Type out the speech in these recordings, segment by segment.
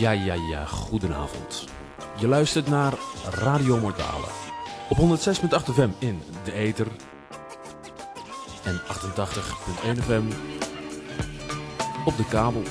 Ja, ja, ja, goedenavond. Je luistert naar Radio Mortale. Op 106.8 FM in de Ether. En 88.1 FM op de kabel.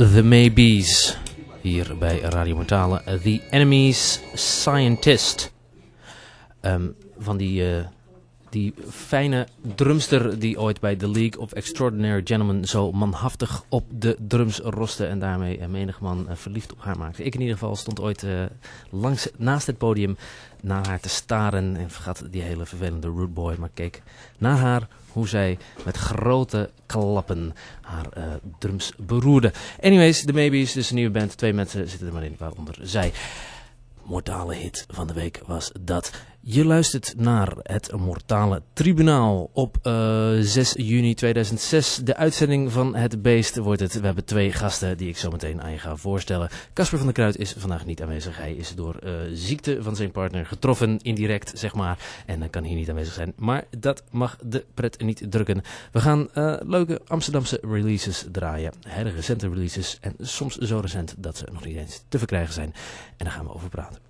The Maybes. Hier bij Radio Mortale. The Enemy's Scientist. Ehm, van die, uh, die fijne drumster die ooit bij The League of Extraordinary Gentlemen zo manhaftig op de drums roste. En daarmee menig man uh, verliefd op haar maakte. Ik in ieder geval stond ooit langs, naast het podium naar haar te staren. En vergat die hele vervelende root boy. Maar keek naar haar hoe zij met grote klappen haar uh, drums beroerde. Anyways, de Maybes, dus een nieuwe band. Twee mensen zitten er maar in, waaronder zij. Mortale hit van de week was dat. Je luistert naar het Mortale Tribunaal op uh, 6 juni 2006. De uitzending van Het Beest wordt het. We hebben twee gasten die ik zo meteen aan je ga voorstellen. Casper van der Kruid is vandaag niet aanwezig. Hij is door uh, ziekte van zijn partner getroffen, indirect zeg maar. En dan kan hier niet aanwezig zijn. Maar dat mag de pret niet drukken. We gaan uh, leuke Amsterdamse releases draaien. Hele recente releases. En soms zo recent dat ze nog niet eens te verkrijgen zijn. En daar gaan we over praten.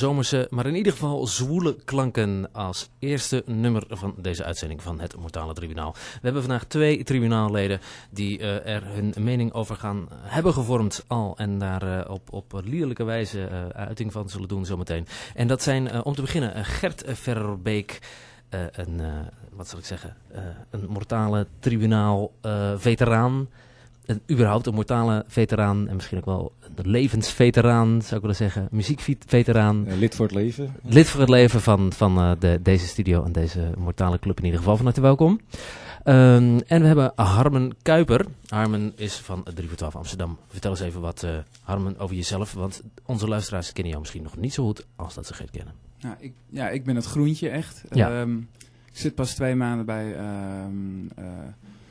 Zomerse, maar in ieder geval zwoele klanken als eerste nummer van deze uitzending van het Mortale Tribunaal. We hebben vandaag twee tribunaalleden die uh, er hun mening over gaan hebben gevormd al en daar uh, op, op liederlijke wijze uh, uiting van zullen doen zometeen. En dat zijn om te beginnen Gert Verbeek, een, wat zal ik zeggen, een Mortale Tribunaal veteraan een, überhaupt een mortale veteraan en misschien ook wel een levensveteraan, zou ik willen zeggen. Muziekveteraan. Uh, lid voor het leven. Lid voor het leven van, van uh, de, deze studio en deze mortale club in ieder geval. Van harte welkom. Um, en we hebben Harmen Kuiper. Harmen is van 3 voor 12 Amsterdam. Vertel eens even wat, uh, Harmen, over jezelf. Want onze luisteraars kennen jou misschien nog niet zo goed als dat ze Gert kennen. Nou, ik, ja, ik ben het groentje echt. Ja. Um, ik zit pas twee maanden bij um,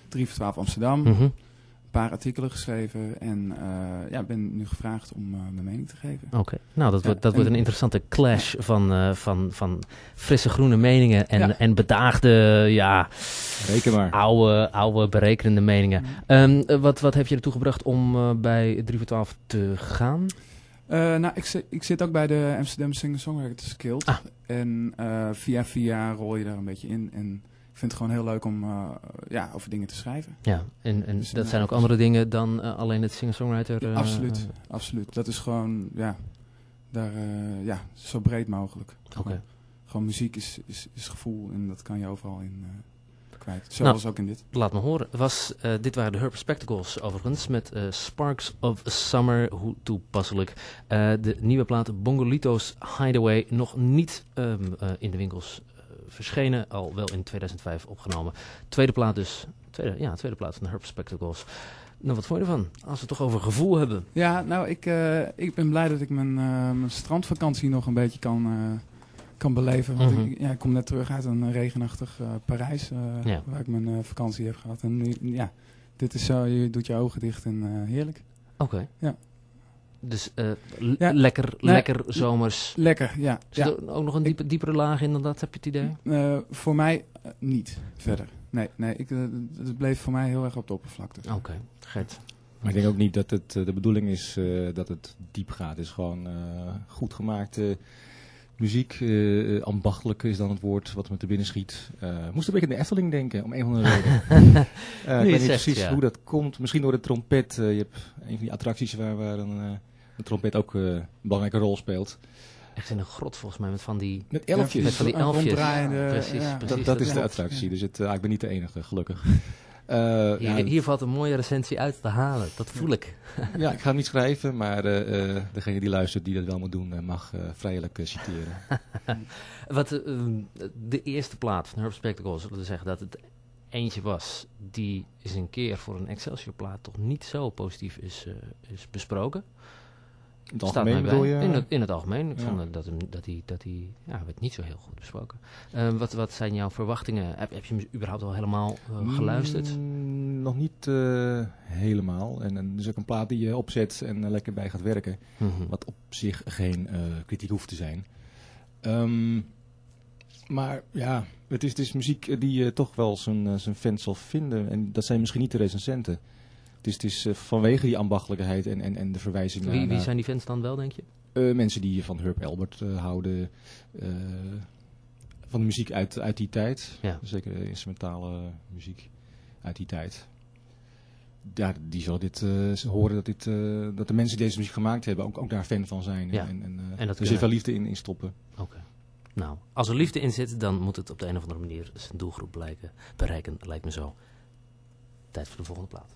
3 voor 12 Amsterdam. Mm -hmm paar artikelen geschreven en uh, ja, ben nu gevraagd om uh, mijn mening te geven. Oké, nou dat, wordt, dat wordt een interessante clash van, uh, van, van frisse groene meningen en, ja. en bedaagde, ja, Reken maar. Oude, oude berekenende meningen. Um, wat, wat heb je ertoe gebracht om bij 3 voor 12 te gaan? nou, ik, ik zit ook bij de Amsterdam Singer-Songwriters Guild. Ah. En via via rol je daar een beetje in en vind het gewoon heel leuk om uh, ja, over dingen te schrijven. Ja, en, en dus, dat zijn ook andere dingen dan uh, alleen het singer-songwriter? Ja, absoluut, absoluut. Dat is gewoon, ja, daar, ja zo breed mogelijk. Oké. Okay. Gewoon muziek is, is, is gevoel en dat kan je overal in kwijt. Zoals nou, ook in dit. Laat me horen. Was, uh, dit waren de Herb Spectacles overigens met uh, Sparks of Summer. Hoe toepasselijk. Uh, de nieuwe plaat Bongolitos Hideaway nog niet um, in de winkels verschenen, al wel in 2005 opgenomen. Tweede plaat dus, tweede, ja, tweede plaat van de Herb Spectacles. Nou, wat vond je ervan? Als we het toch over gevoel hebben. Ja, nou, ik, uh, ik ben blij dat ik mijn, uh, mijn strandvakantie nog een beetje kan, uh, kan beleven. Want mm -hmm. ik, ja, ik kom net terug uit een regenachtig Parijs, ja. waar ik mijn vakantie heb gehad. En nu, ja, dit is zo, je doet je ogen dicht en heerlijk. Oké. Okay. Ja. Dus uh, ja. lekker, nee, lekker zomers. Lekker, ja. Zit ja. er ook nog een diepe, diepere laag in dan dat, heb je het idee? Uh, voor mij uh, niet, verder. Nee, nee ik, het bleef voor mij heel erg op de oppervlakte. Oké, okay. Gert. Maar ik denk ook niet dat het de bedoeling is dat het diep gaat. Het is gewoon goed gemaakte muziek. ambachtelijk is dan het woord wat me te binnen schiet. moest een beetje aan de Efteling denken, om een of andere reden. ik weet niet precies ja. hoe dat komt. Misschien door de trompet. je hebt een van die attracties waar, waar een de trompet ook uh, een belangrijke rol speelt. Echt in een grot volgens mij met van die... Met elfjes. Met van die elfjes. Precies, ja. precies. Dat, dat is de attractie, dus het, uh, ik ben niet de enige, gelukkig. Uh, hier, ja, hier, valt een mooie recensie uit te halen, dat voel ik. ja, ik ga niet schrijven, maar degene die luistert die dat wel moet doen, mag vrijelijk citeren. Wat de eerste plaat van Herb Spectacles, zullen we zeggen dat het eentje was die eens een keer voor een Excelsior plaat toch niet zo positief is, is besproken. Het algemeen bedoel je? In het, in het algemeen. Ik ja. vond dat, dat hij, dat hij ja, werd niet zo heel goed besproken. Uh, wat, wat zijn jouw verwachtingen? Heb, heb je hem überhaupt al helemaal uh, geluisterd? Mm, nog niet uh, helemaal. En, en dus ook een plaat die je opzet en lekker bij gaat werken. Mm -hmm. Wat op zich geen kritiek hoeft te zijn. Um, maar ja, het is, het is muziek die je toch wel zijn, zijn fans zal vinden. En dat zijn misschien niet de recensenten. Dus het is uh, vanwege die ambachtelijkheid en, en, en de verwijzing wie, naar... Wie zijn die fans dan wel, denk je? Uh, mensen die van Herb Albert uh, houden. van de muziek uit, uit die tijd. Ja. Zeker instrumentale muziek uit die tijd. Ja, die zullen dit horen dat, dit, dat de mensen die deze muziek gemaakt hebben ook, ook daar fan van zijn. Ja. En, en, en dat er zit wel liefde in, in stoppen. Oké. Okay. Nou, als er liefde in zit, dan moet het op de een of andere manier zijn doelgroep blijken, bereiken, lijkt me zo. Tijd voor de volgende plaat.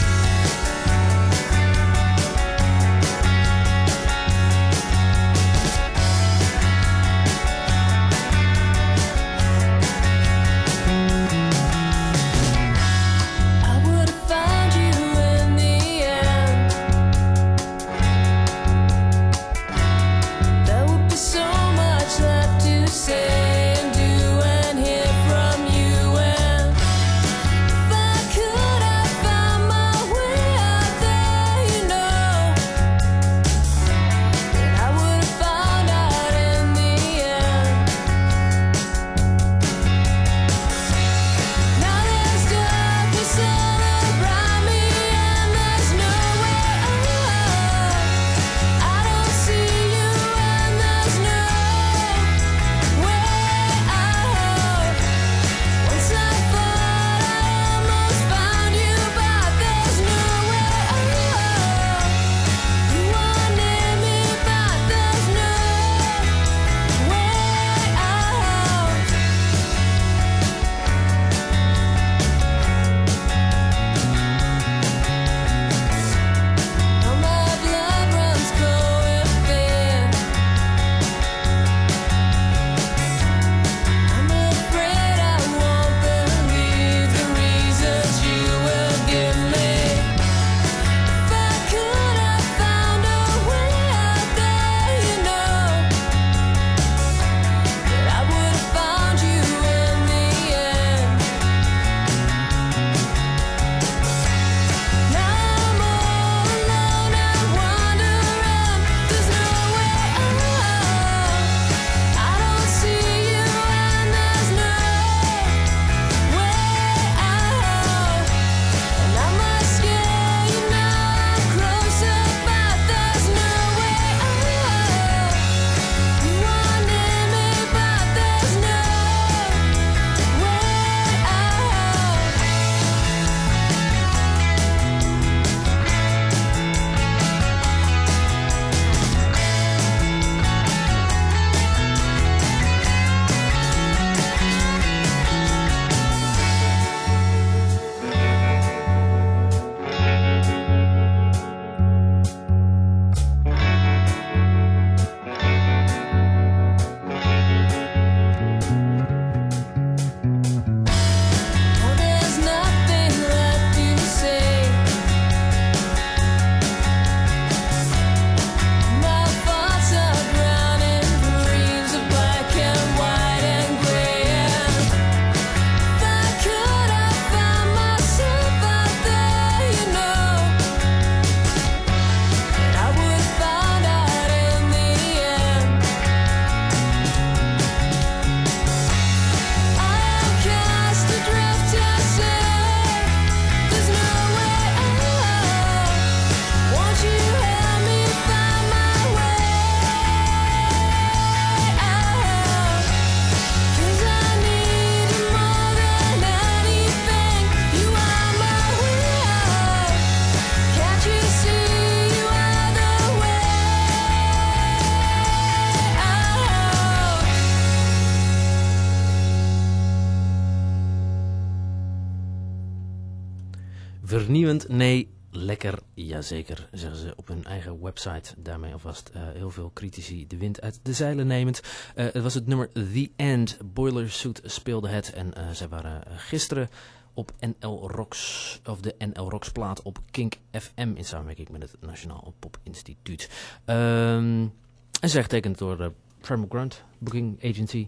jazeker, zeggen ze op hun eigen website. Daarmee alvast uh, heel veel critici de wind uit de zeilen nemend. Uh, het was het nummer The End. Boiler Suit speelde het en uh, zij waren gisteren op NL Rocks, of de NL Rocks plaat op Kink FM in samenwerking met het Nationaal Pop Instituut. Um, en zij getekend door Tremor Grunt, Booking Agency.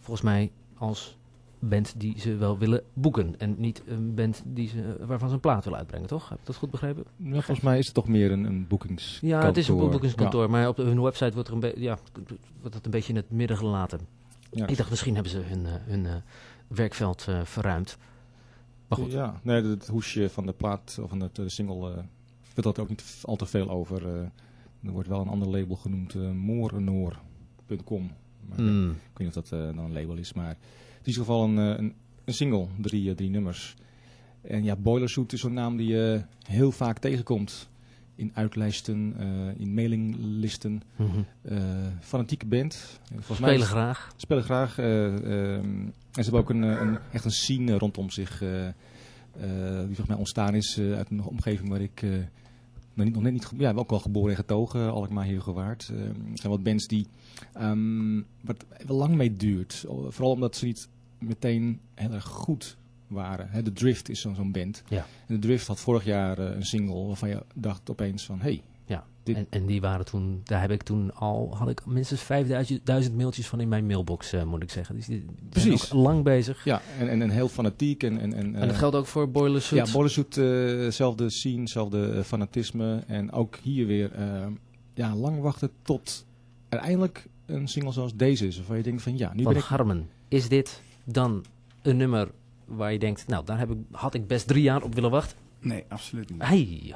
Volgens mij als band die ze wel willen boeken. En niet een band die ze, waarvan ze een plaat willen uitbrengen, toch? Heb ik dat goed begrepen? Ja, volgens mij is het toch meer een, een boekingskantoor. Ja, het is een boekingskantoor. Ja. Maar op hun website wordt, er een ja, wordt het een beetje in het midden gelaten. Ja. Ik dacht, misschien hebben ze hun, uh, hun uh, werkveld uh, verruimd. Maar goed. Ja, nee, het hoesje van de plaat, of van de, de single, uh, vertelt er ook niet al te veel over. er wordt wel een ander label genoemd, moorenoor.com. Mm. Ik weet niet of dat dan een label is, maar... In ieder geval een, een, een single, drie, drie nummers. En ja, Boilersuit is zo'n naam die je heel vaak tegenkomt. In uitlijsten, uh, in mailinglisten. Mm -hmm. uh, fanatieke band. Volgens spelen mij graag. Spelen graag. Uh, en ze hebben ook een, een, echt een scene rondom zich. die volgens mij ontstaan is uit een omgeving waar ik nog, niet, nog net niet... Ja, ook wel geboren en getogen. Alkmaar heel gewaard. er zijn wat bands die... Um, wat wel lang mee duurt. Vooral omdat ze niet meteen heel erg goed waren. He, de Drift is zo'n zo band. Ja. En de Drift had vorig jaar uh, een single waarvan je dacht opeens van... Hey, ja, dit... en, en die waren toen... Daar heb ik toen al... Had ik minstens 5000 mailtjes van in mijn mailbox, uh, moet ik zeggen. Dus die, die Precies. Ook lang bezig. Ja, en, en, en heel fanatiek. En, en, en, en dat uh, geldt ook voor Boiler Suit? Ja, Boiler Suit, hetzelfde scene, hetzelfde fanatisme. En ook hier weer ja, lang wachten tot uiteindelijk een single zoals deze is. Waarvan je denkt van ja, nu van ben ik... Harmen, is dit dan een nummer waar je denkt, nou, daar heb ik, had ik best drie jaar op willen wachten? Nee, absoluut niet. Hey, nee,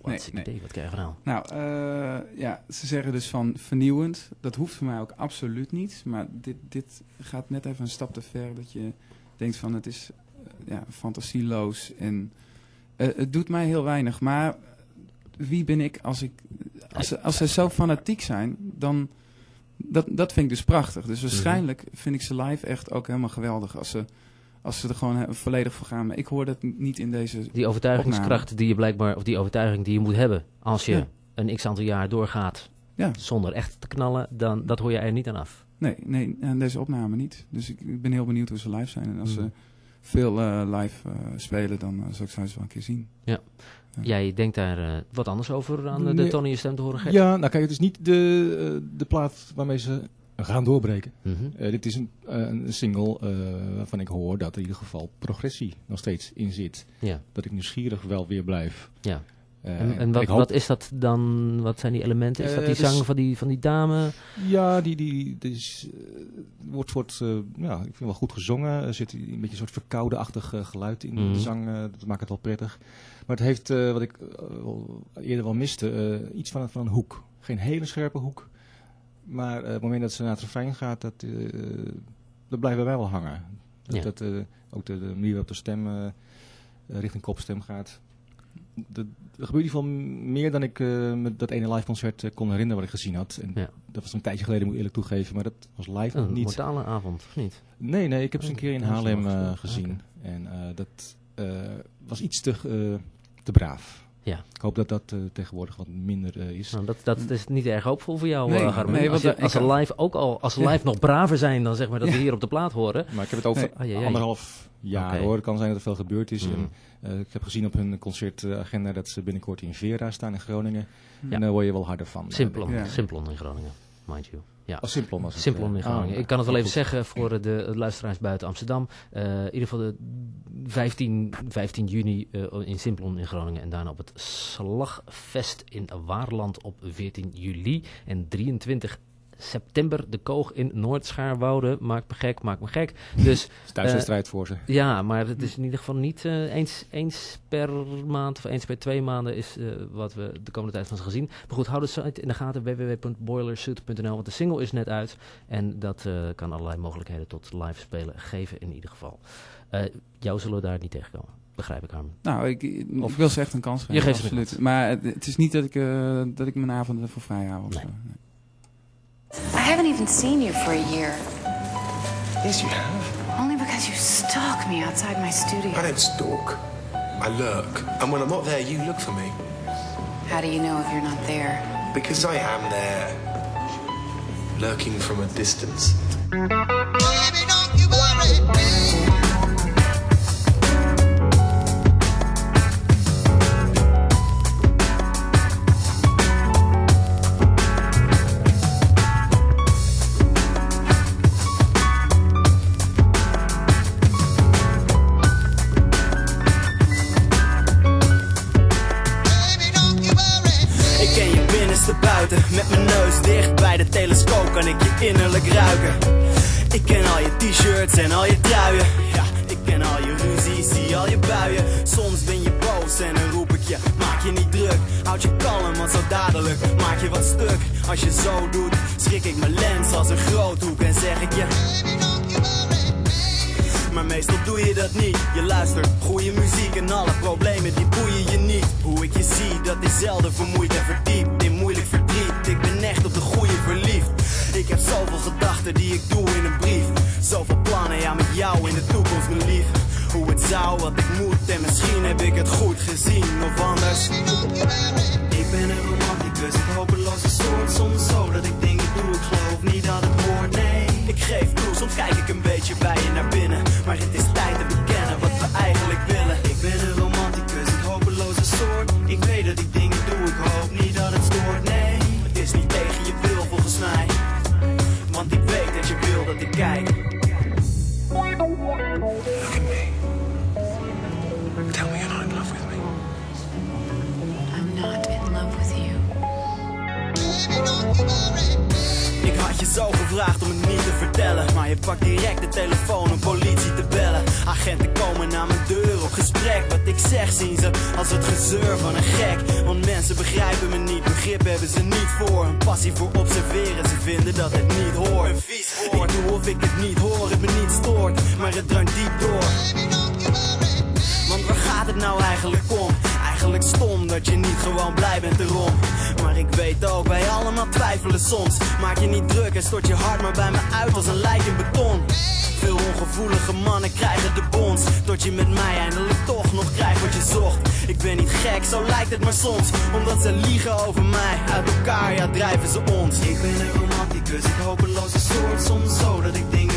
wat nee, nee. idee, wat krijg je nou? Nou, uh, ja, ze zeggen dus van vernieuwend. Dat hoeft voor mij ook absoluut niet. Maar dit, dit gaat net even een stap te ver dat je denkt van het is uh, ja, fantasieloos. En uh, het doet mij heel weinig. Maar wie ben ik als ik... Als, als ze zo fanatiek zijn, dan dat, dat vind ik dus prachtig. Dus waarschijnlijk vind ik ze live echt ook helemaal geweldig als ze, als ze er gewoon volledig voor gaan. Maar ik hoor dat niet in deze Die overtuigingskracht opname. die je blijkbaar, of die overtuiging die je moet hebben als je ja. een x aantal jaar doorgaat ja. zonder echt te knallen, dan dat hoor je er niet aan af. Nee, nee, deze opname niet. Dus ik, ik ben heel benieuwd hoe ze live zijn. En als mm. ze veel uh, live uh, spelen, dan uh, zal ik ze wel een keer zien. Ja. Ja. Jij denkt daar wat anders over aan de, nee. de Tony je stem te horen geven? Ja, nou kijk, het is niet de, de plaat waarmee ze gaan doorbreken. Mm -hmm. dit is een, een single waarvan ik hoor dat er in ieder geval progressie nog steeds in zit. Ja. Dat ik nieuwsgierig wel weer blijf. Ja. En, en wat, hoop... wat, is dat dan? Wat zijn die elementen? Is dat die uh, zang dus, van, die, van die dame? Ja, die, die, die is, uh, wordt, wordt ja, ik vind wel goed gezongen. Er zit een beetje een soort verkoude-achtig geluid in mm. de zang. dat maakt het wel prettig. Maar het heeft, wat ik eerder wel miste, iets van, van een hoek. Geen hele scherpe hoek. Maar op het moment dat ze naar het refrein gaat, dat, dat blijft bij mij wel hangen. Dat, ja. dat ook de, de manier waarop de stem richting kopstem gaat er gebeurt in ieder geval meer dan ik uh, met dat ene live concert uh, kon herinneren wat ik gezien had. En ja. Dat was een tijdje geleden, moet ik eerlijk toegeven, maar dat was live nog een niet. Een avond, of niet? Nee, nee, ik heb ze een keer in Haarlem uh, gezien. Okay. En dat was iets te, te braaf. Ja. Ik hoop dat dat uh, tegenwoordig wat minder uh, is. Nou, dat, dat is niet erg hoopvol voor jou, nee, Harmen. Nee, als, je, als ze live ook al, als live nog braver zijn dan zeg maar dat ja. we hier op de plaat horen. Maar ik heb het over nee. ah, anderhalf jaar okay. hoor. Het kan zijn dat er veel gebeurd is. Mm. En, ik heb gezien op hun concertagenda dat ze binnenkort in Vera staan in Groningen. En daar word je wel harder van. Simplon, ja. Simplon in Groningen, mind you. Ja. Oh, Simplon was het. Simplon in Groningen. Oh, ik kan het wel even zeggen voor de, luisteraars buiten Amsterdam. Uh, in ieder geval de 15, 15 juni uh, in Simplon in Groningen. En daarna op het Slagfest in Waarland op 14 juli. En 23 september de koog in Noordschaarwoude. Maakt me gek, maakt me gek. Dus, het is strijd voor ze. Ja, maar het is in ieder geval niet uh, eens, eens per maand of eens per twee maanden is uh, wat we de komende tijd van ze gezien. Maar goed, hou de site in de gaten www.boilersuit.nl want de single is net uit. En dat uh, kan allerlei mogelijkheden tot live spelen geven in ieder geval. jou zullen we daar niet tegenkomen begrijp ik, Harm. Nou, ik, ik, of, wil ze echt een kans geven. Je geeft absoluut. Maar het, het, is niet dat ik, uh, dat ik mijn avonden voor vrij hou. Of nee. zo. Nee. I haven't even seen you for a year. Yes, you have. Only because you stalk me outside my studio. I don't stalk. I lurk. And when I'm not there, you look for me. How do you know if you're not there? Because I am there. Lurking from a distance. Baby, Met mijn neus dicht bij de telescoop kan ik je innerlijk ruiken. Ik ken al je t-shirts en al je truien. Ja, ik ken al je ruzies, zie al je buien. Soms ben je boos en dan roep ik je Maak je niet druk, houd je kalm want zo dadelijk Maak je wat stuk, als je zo doet Schrik ik mijn lens als een groothoek En zeg ik je maar meestal doe je dat niet. Je luistert, goede muziek en alle problemen die boeien je niet. Hoe ik je zie, dat is zelden vermoeid en verdiept in moeilijk verdriet. Ik ben echt op de goede verliefd. Ik heb zoveel gedachten die ik doe in een brief. Zoveel plannen, ja met jou in de toekomst mijn lief. Hoe het zou, wat ik moet en misschien heb ik het goed gezien of anders. Ik ben een romanticus, het hopeloze soort. Soms zo dat ik dingen doe, ik geloof niet dat het. Ik geef toe, soms kijk ik een beetje bij je naar binnen. Maar het is tijd te bekennen wat we eigenlijk willen. Ik ben een romanticus, het hopeloze soort. Ik weet dat ik dingen doe, ik hoop niet dat het stoort, nee. Het is niet tegen je wil volgens mij. Want ik weet dat je wil dat ik kijk. Zo gevraagd om het niet te vertellen. Maar je pakt direct de telefoon om politie te bellen. Agenten komen naar mijn deur op gesprek. Wat ik zeg zien ze als het gezeur van een gek. Want mensen begrijpen me niet, begrip hebben ze niet voor. Een passie voor observeren, ze vinden dat het niet hoort. Een vies Ik doe of ik het niet hoor, het me niet stoort. Maar het druimt diep door. Want waar gaat het nou eigenlijk om? Eigenlijk stom dat je niet gewoon blij bent erom Maar ik weet ook, wij allemaal twijfelen soms. Maak je niet druk en stort je hart maar bij me uit als een lijk in beton. Veel ongevoelige mannen krijgen de bons. Tot je met mij eindelijk toch nog krijgt wat je zocht. Ik ben niet gek, zo lijkt het maar soms. Omdat ze liegen over mij. Uit elkaar, ja drijven ze ons. Ik ben een romanticus, ik hopeloze soort. Soms zo dat ik dingen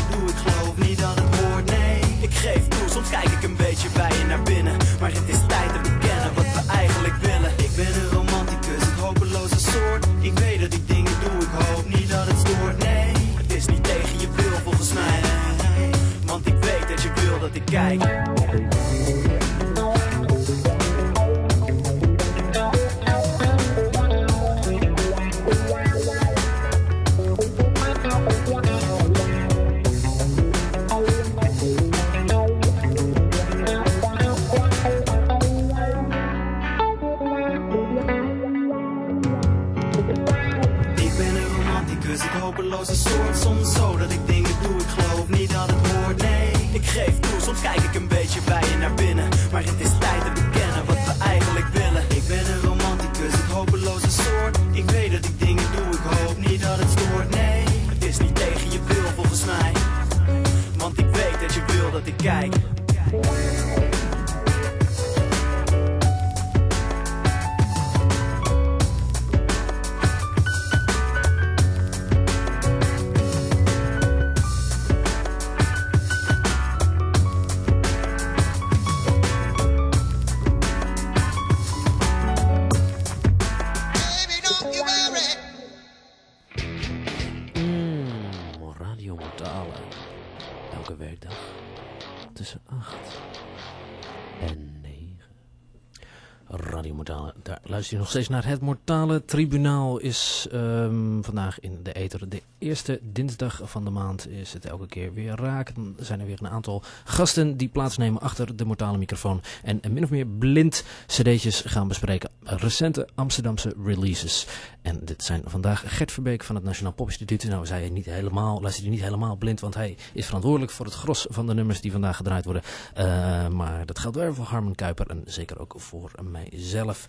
je nog steeds naar. Het Mortale Tribunaal is ehm, vandaag in de ether. De eerste dinsdag van de maand is het elke keer weer raak. Dan zijn er weer een aantal gasten die plaatsnemen achter de Mortale microfoon. En min of meer blind cd'tjes gaan bespreken. Recente Amsterdamse releases. En dit zijn vandaag Gert Verbeek van het Nationaal Popinstituut. Nou, zei hij niet helemaal, luistert hij niet helemaal blind, want hij is verantwoordelijk voor het gros van de nummers die vandaag gedraaid worden. Eh, maar dat geldt wel voor Harmon Kuiper en zeker ook voor mijzelf.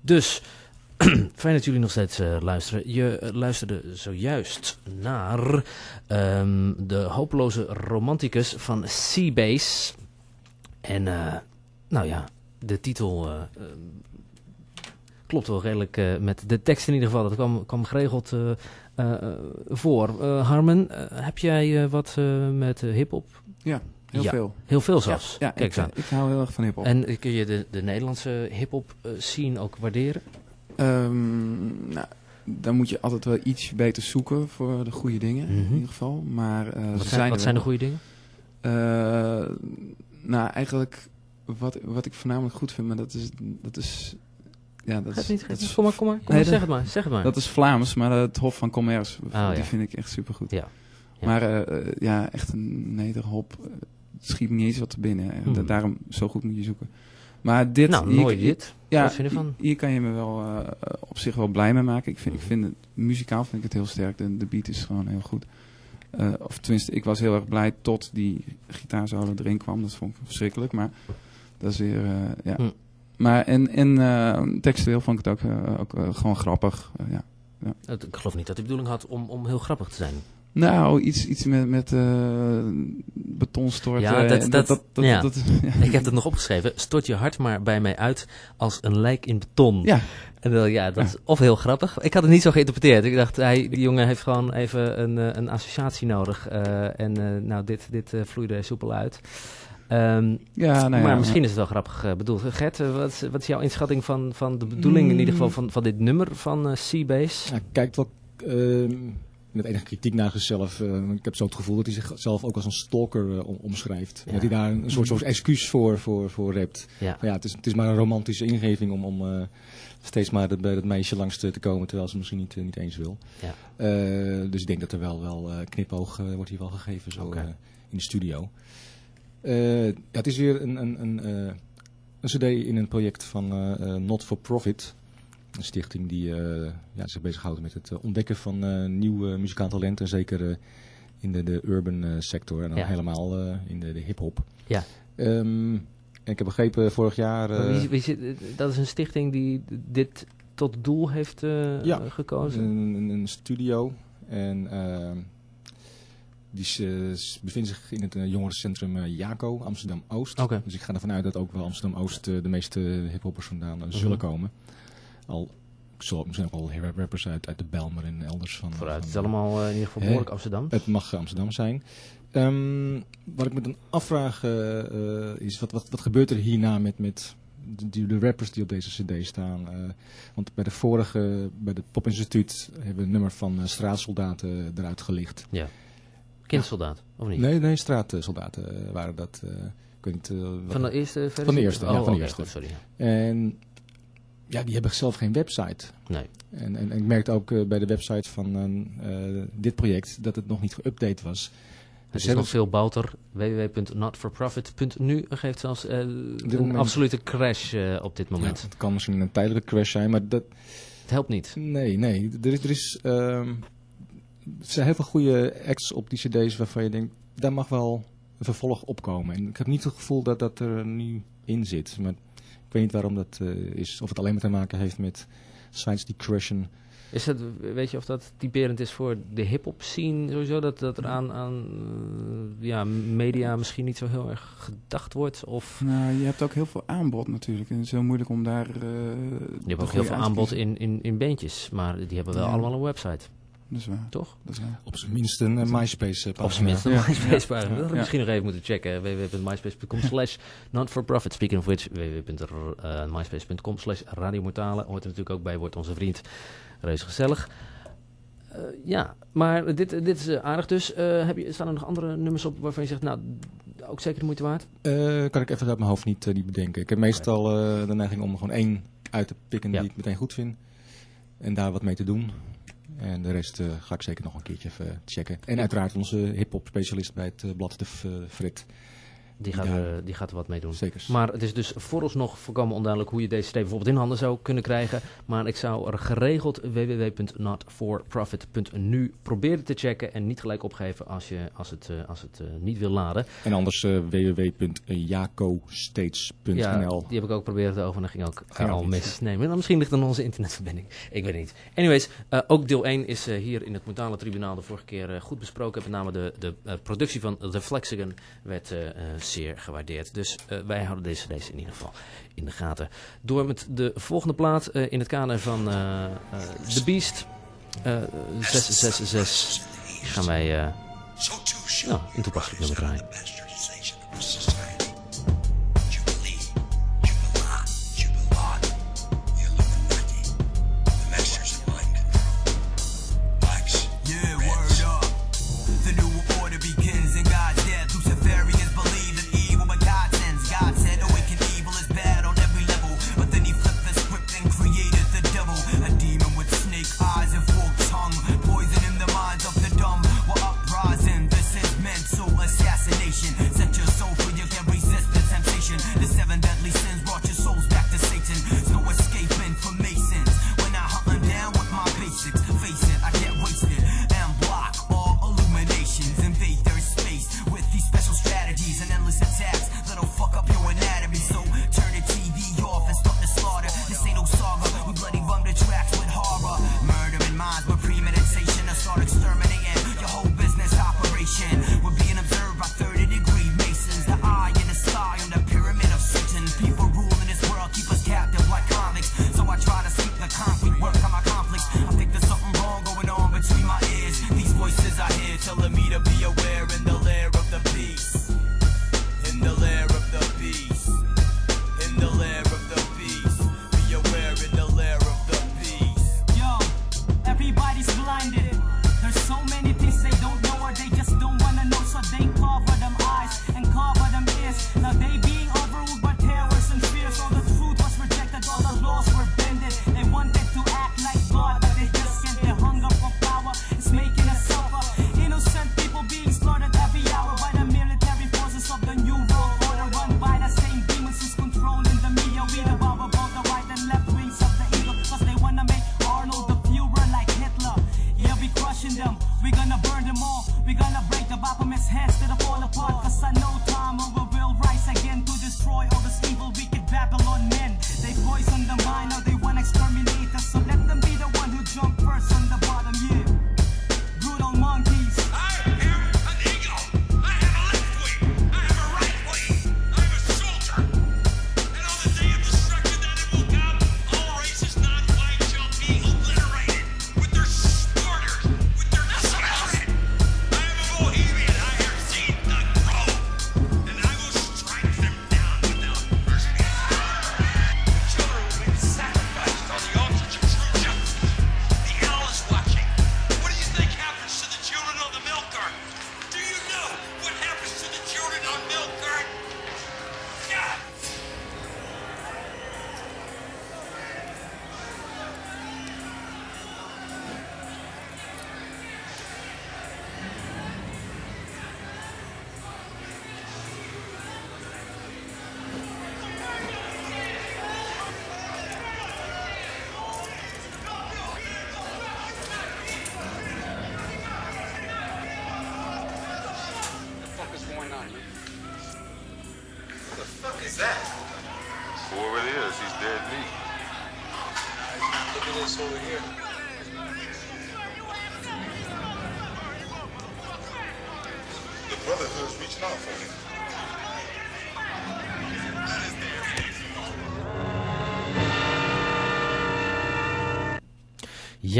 Dus, fijn dat jullie nog steeds eh, luisteren. Je eh, luisterde zojuist naar ehm, de hopeloze romanticus van Seabase. En, nou ja, de titel klopt wel redelijk met de tekst in ieder geval. Dat kwam, kwam geregeld voor. Harmon, heb jij wat met hip-hop? Ja, heel veel. Heel veel zelfs. Ja, Kijk ik, ik hou heel erg van hip-hop. En kun je de, de Nederlandse hip-hop scene ook waarderen? Um, nou, dan moet je altijd wel iets beter zoeken voor de goede dingen, in mhm. ieder geval. Maar, uh, wat zijn, wat zijn de goede dingen? Uh, nou, eigenlijk wat, wat ik voornamelijk goed vind, maar dat is... Dat is ja, dat is, niet, dat is, kom maar, kom maar, kom maar zeg het maar, zeg het maar. Dat is Vlaams, maar het Hof van Commerce, oh, die vind ik echt supergoed. Ja. ja. Maar uh, ja, echt een nederhop schiet me niet eens wat te binnen. Hmm. Daarom, zo goed moet je zoeken. Maar dit... Nou, mooi dit. Ja, Wat vind je ervan? Hier kan je me wel uh, op zich wel blij mee maken. Ik vind, ik vind het, muzikaal vind ik het heel sterk. De, de beat is gewoon heel goed. Uh, of tenminste, ik was heel erg blij tot die gitaarsolo erin kwam. Dat vond ik verschrikkelijk, maar dat is weer, uh, ja. Hm. Maar en, en textueel vond ik het ook, ook gewoon grappig, ja. ja. Ik geloof niet dat de bedoeling had om, om heel grappig te zijn. Nou, iets, iets met, met uh, betonstort. Ja, dat, dat, dat, ja. Ik heb het nog opgeschreven. Stort je hart maar bij mij uit als een lijk in beton. Ja. En dan, ja, dat is of heel grappig. Ik had het niet zo geïnterpreteerd. Ik dacht, hij, die jongen heeft gewoon even een, eh, een associatie nodig. Uh, en uh, nou, dit, dit vloeide soepel uit. Um, ja, nou maar ja, misschien is het wel grappig bedoeld. Gert, wat, wat, is jouw inschatting van, van de bedoeling in ieder geval mm. van, van dit nummer van Seabase? Ja, kijkt wel ehm, met enige kritiek naar zichzelf. Uh, ik heb zo het gevoel dat hij zichzelf ook als een stalker uh, omschrijft. Ja. Dat hij daar een soort, soort excuus voor, voor, voor hebt. Ja. ja, het, is, het is maar een romantische ingeving om, om uh, steeds maar bij dat meisje langs te, te, komen, terwijl ze misschien niet, niet eens wil. Ja. dus ik denk dat er wel, wel knipoog wordt hier wel gegeven zo okay. in de studio. Ja, het is weer een, een, een, een cd in een project van Not For Profit. Een stichting die ja, zich bezighoudt met het eh, ontdekken van nieuw muzikaal talent. En zeker in de, de urban sector en dan helemaal in de, de hip-hop. Ja. Um, en ik heb begrepen vorig jaar. Wie, wie, dat is een stichting die dit tot doel heeft ja, gekozen? Een, een studio. En ehm, die bevindt zich in het jongerencentrum Jaco, Amsterdam-Oost. Okay. Dus ik ga ervan uit dat ook wel Amsterdam-Oost de meeste hiphoppers vandaan zullen mhm. komen al zal misschien ook wel rappers uit, uit de Belmer en elders van. Vooruit, het is allemaal uh, in ieder geval behoorlijk Amsterdam. Het mag Amsterdam zijn. Um, wat ik me dan afvraag uh, is, wat, wat, wat gebeurt er hierna met, met de, de rappers die op deze cd staan? Uh, want bij de vorige, bij het Popinstituut, hebben we een nummer van straatsoldaten eruit gelicht. Ja. Kindsoldaat, of niet? Nee, nee, straatsoldaten waren dat. ik weet niet, van de eerste versie? Van de eerste, oh, ja, van de eerste. sorry. En ja, die hebben zelf geen website. Nee. En, en, ik merkte ook uh, bij de website van uh, dit project dat het nog niet geüpdate was. Het dus is nog veel bouter. www.notforprofit.nu geeft zelfs uh, een absolute crash op dit moment. Ja, het kan misschien een tijdelijke crash zijn, maar dat... Het helpt niet. Nee, nee. Er is... Er is er zijn heel veel goede acts op die cd's waarvan je denkt, daar mag wel een vervolg opkomen. En ik heb niet het gevoel dat dat er nu in zit. Maar ik weet niet waarom dat uh, is. Of het alleen maar te maken heeft met science decression. Is het, weet je of dat typerend is voor de hip-hop scene sowieso? Dat, dat er aan, aan uh, ja, media misschien niet zo heel erg gedacht wordt? Of? Nou, je hebt ook heel veel aanbod natuurlijk. En het is heel moeilijk om daar. Uh, je hebt ook heel veel aanbod in, in, in bandjes, maar die hebben wel allemaal een website. Dat is waar. Toch? Dat is waar. Op zijn minst een uh, MySpace pagina. Op zijn minst een ja. MySpace pagina. Dat ja. misschien nog even moeten checken. www.myspace.com slash not for profit. Speaking of which, www.myspace.com slash radiomortale. Hoort er natuurlijk ook bij, wordt onze vriend. Reus gezellig. Uh, ja, maar dit, dit is aardig dus. Uh, heb je, staan er nog andere nummers op waarvan je zegt, nou, ook zeker de moeite waard? kan ik even uit mijn hoofd niet, niet bedenken. Ik heb meestal de neiging om gewoon één uit te pikken ja. die ik meteen goed vind. En daar wat mee te doen. En de rest uh, ga ik zeker nog een keertje even checken. En uiteraard onze hip-hop specialist bij het uh, blad, de Frit. Die gaat, ja. die gaat er wat mee doen. Zeker. Maar het is dus vooralsnog voorkomen onduidelijk hoe je deze CD bijvoorbeeld in handen zou kunnen krijgen. Maar ik zou er geregeld www.notforprofit.nu proberen te checken. En niet gelijk opgeven als, je, als het, uh, als het uh, niet wil laden. En anders uh, www.jacostates.nl Ja, die heb ik ook proberen te over en dat ging ook ging al mis. Nee, maar misschien ligt er onze internetverbinding. Ik weet het niet. Anyways, ook deel 1 is hier in het Modale Tribunaal de vorige keer goed besproken. Met name de, de productie van The Flexagon werd zeer gewaardeerd. Dus wij houden deze deze in ieder geval in de gaten. Door met de volgende plaat in het kader van The Beast 666 gaan wij nou, een toepasselijk nummer draaien. hence that I'm falling apart. Cause I know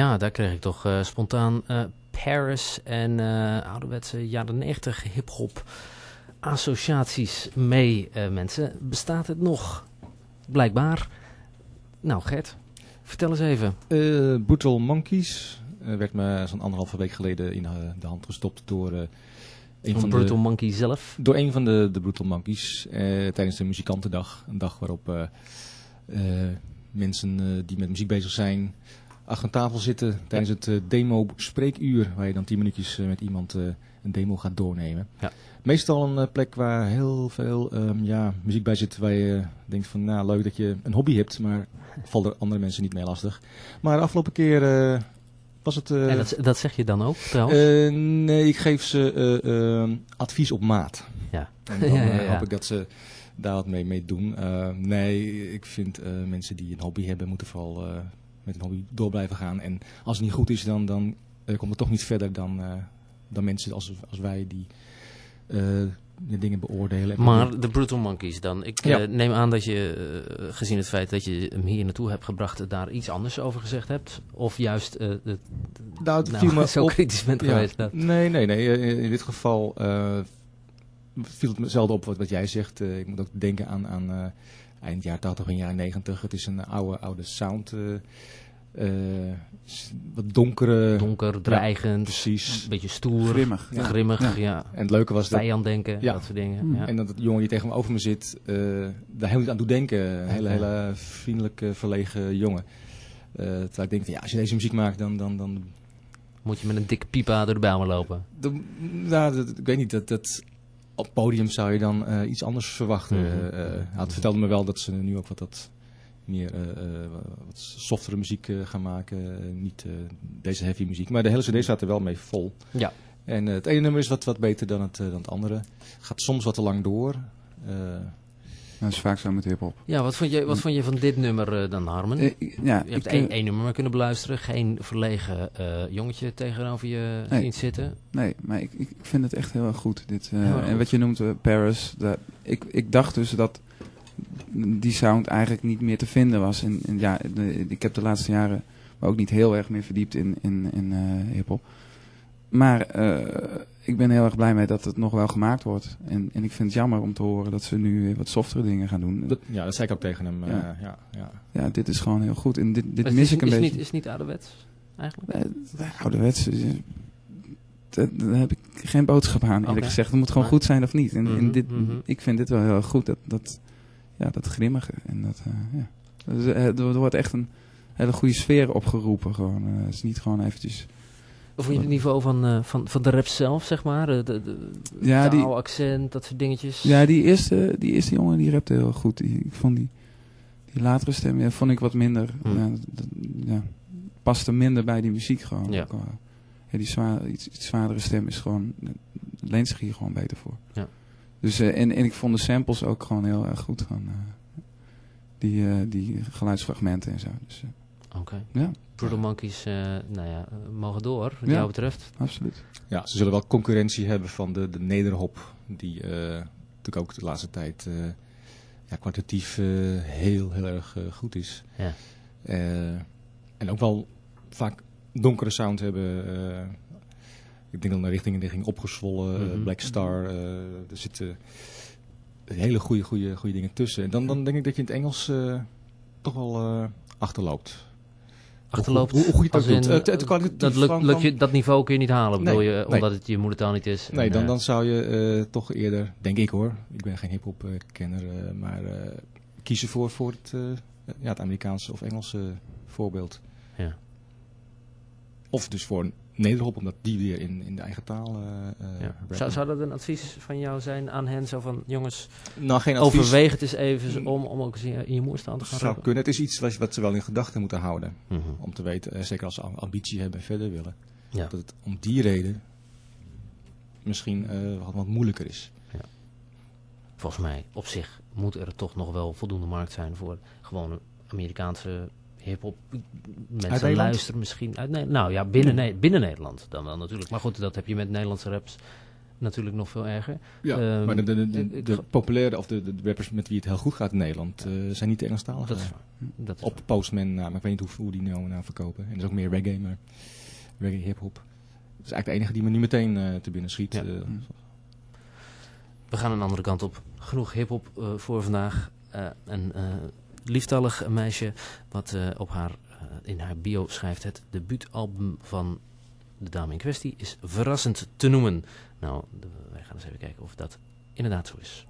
Ja, daar kreeg ik toch uh, spontaan uh, Paris en uh, ouderwetse jaren 90 hip-hop associaties mee, mensen. Bestaat het nog? Blijkbaar. Nou, Gert, vertel eens even. Brutal Monkeys werd me zo'n anderhalve week geleden in de hand gestopt door... Een van Brutal de, Monkey zelf? Door een van de, de Brutal Monkeys tijdens de muzikantendag. Een dag waarop mensen die met muziek bezig zijn achter een tafel zitten tijdens het uh, demo spreekuur. Waar je dan tien minuutjes eh, met iemand uh, een demo gaat doornemen. Ja. Meestal een plek waar heel veel um, ja, muziek bij zit. Waar je denkt van nou leuk dat je een hobby hebt. Maar vallen andere mensen niet mee lastig. Maar de afgelopen keer was het... en dat, dat, zeg je dan ook trouwens? nee, ik geef ze ehm, advies op maat. Ja. En dan ja, hoop ik dat ze daar wat mee, mee doen. nee, ik vind mensen die een hobby hebben moeten vooral met een hobby door blijven gaan. En als het niet goed is, dan, dan uh, komt het toch niet verder dan, uh, dan mensen als, als wij die dingen beoordelen. Maar de Brutal Monkeys dan. Ik neem aan dat je, gezien het feit dat je hem hier naartoe hebt gebracht, daar iets anders over gezegd hebt? Of juist uh, de, nou, het nou, zo kritisch bent geweest? Dat. Nee, nee, nee. In dit geval viel het me zelden op wat, wat jij zegt. ik moet ook denken aan, aan eind jaar 80 en jaren 90. Het is een oude, oude sound. Uh, wat donkere... Donker, dreigend. precies. Een beetje stoer. Grimmig. Ja. Grimmig, ja. En het leuke was dat... Vijand denken, dat soort dingen. Mm. En dat het jongen die tegenover me zit, uh, daar helemaal niet aan doet denken. Een hele, hele vriendelijke, verlegen jongen. Uh, terwijl ik denk, ja, als je deze muziek maakt, dan... dan, dan Moet je met een dikke pipa door de bijl lopen? Nou, dat, ik weet niet, dat... dat op het podium zou je dan uh, iets anders verwachten. Mm -hmm. uh, hij vertelde me wel dat ze nu ook wat dat meer wat softere muziek gaan maken. niet deze heavy muziek. Maar de hele cd staat er wel mee vol. Ja. En het ene nummer is wat, wat beter dan het, dan het andere. Gaat soms wat te lang door. Dat is vaak zo met hip-hop. Ja, wat vond je, wat vond je van dit nummer dan, Harmen? ja, je hebt één, één nummer kunnen beluisteren. Geen verlegen jongetje tegenover je nee. zien zitten. Nee, maar ik, ik vind het echt heel erg goed. Dit, en wat je noemt Paris. Dat, ik, ik dacht dus dat die sound eigenlijk niet meer te vinden was. En, en ja, ik heb de laatste jaren ook niet heel erg meer verdiept in, in, in hip-hop. Maar uh, ik ben heel erg blij mee dat het nog wel gemaakt wordt. En, en ik vind het jammer om te horen dat ze nu wat softere dingen gaan doen. Dat, ja, dat zei ik ook tegen hem. Ja, uh, ja, ja. ja dit is gewoon heel goed. En dit, dit mis ik een is beetje. Niet, is niet ouderwets eigenlijk? ouderwets. Daar heb ik geen boodschap aan, eerlijk okay. gezegd. Het moet gewoon goed zijn of niet. En, mm -hmm, en dit, mm -hmm. ik vind dit wel heel goed. Dat, dat, ja, dat grimmige. En dat, uh, ja. Dus, uh, er wordt echt een hele goede sfeer opgeroepen. Gewoon. Uh, het is niet gewoon eventjes... Of vond je het niveau van, van, van de rap zelf, zeg maar? De, de, de ja, taal, accent, dat soort dingetjes? Ja, die eerste, die eerste jongen die rapte heel goed. Die, ik vond die, die latere stem ja, vond ik wat minder. Hmm. Ja, dat, ja, paste minder bij die muziek gewoon. Ja. Ja, die zwaar, iets, iets zwaardere stem is gewoon, leent zich hier gewoon beter voor. Ja. Dus, uh, en, en ik vond de samples ook gewoon heel erg goed. Gewoon, uh, die, uh, die geluidsfragmenten en zo. Dus, Oké. Okay. Ja. Brutal Monkeys, nou ja, mogen door, wat ja, jou betreft. Absoluut. Ja, ze zullen wel concurrentie hebben van de, de nederhop. Die natuurlijk ook de laatste tijd ja, kwalitatief heel, heel erg goed is. Ja. en ook wel vaak donkere sound hebben. Uh, ik denk dan naar richting, richting opgezwollen, mm -hmm. Black Star. Uh, er zitten hele goede, goede, goede dingen tussen. En dan, dan denk ik dat je in het Engels uh, toch wel achterloopt. Achterloopt? Hoe, hoe, hoe je het ook doet. Het, dat, lukt, lukt je, dat niveau kun je niet halen, bedoel nee, je, nee. omdat het je moedertaal niet is? Nee, en, dan, dan zou je toch eerder, denk ik hoor, ik ben geen hip-hop kenner, maar kiezen voor, voor het, ja, het Amerikaanse of Engelse voorbeeld. Ja. Of dus voor Nederhop, omdat die weer in, in de eigen taal uh, ja. zou, zou dat een advies van jou zijn aan hen? Zo van, jongens, nou, geen advies. overweeg het eens even om, om ook eens in je moerstaan te gaan zou rappen. kunnen. Het is iets wat, wat ze wel in gedachten moeten houden. Mm -hmm. Om te weten, uh, zeker als ze ambitie hebben en verder willen. Ja. Dat het om die reden misschien uh, wat, wat moeilijker is. Ja. Volgens mij, op zich, moet er toch nog wel voldoende markt zijn voor gewone Amerikaanse hip-hop mensen luisteren misschien uit nee, nou ja binnen, nee, binnen Nederland dan wel natuurlijk. Maar goed dat heb je met Nederlandse raps natuurlijk nog veel erger. Ja um, maar de, de, de, populaire of de, de rappers met wie het heel goed gaat in Nederland uh, zijn niet de Engelstaligen dat is waar. Dat is op waar. Postman nou, maar ik weet niet hoe, hoe die nou, nou verkopen. En er is ook meer reggae maar reggae hip-hop. Dat is eigenlijk de enige die me nu meteen uh, te binnen schiet ja. uh, we gaan een andere kant op. Genoeg hip-hop voor vandaag. En lieftallig meisje wat uh, op haar, uh, in haar bio schrijft het debuutalbum van de dame in kwestie is verrassend te noemen. Nou, wij gaan eens even kijken of dat inderdaad zo is.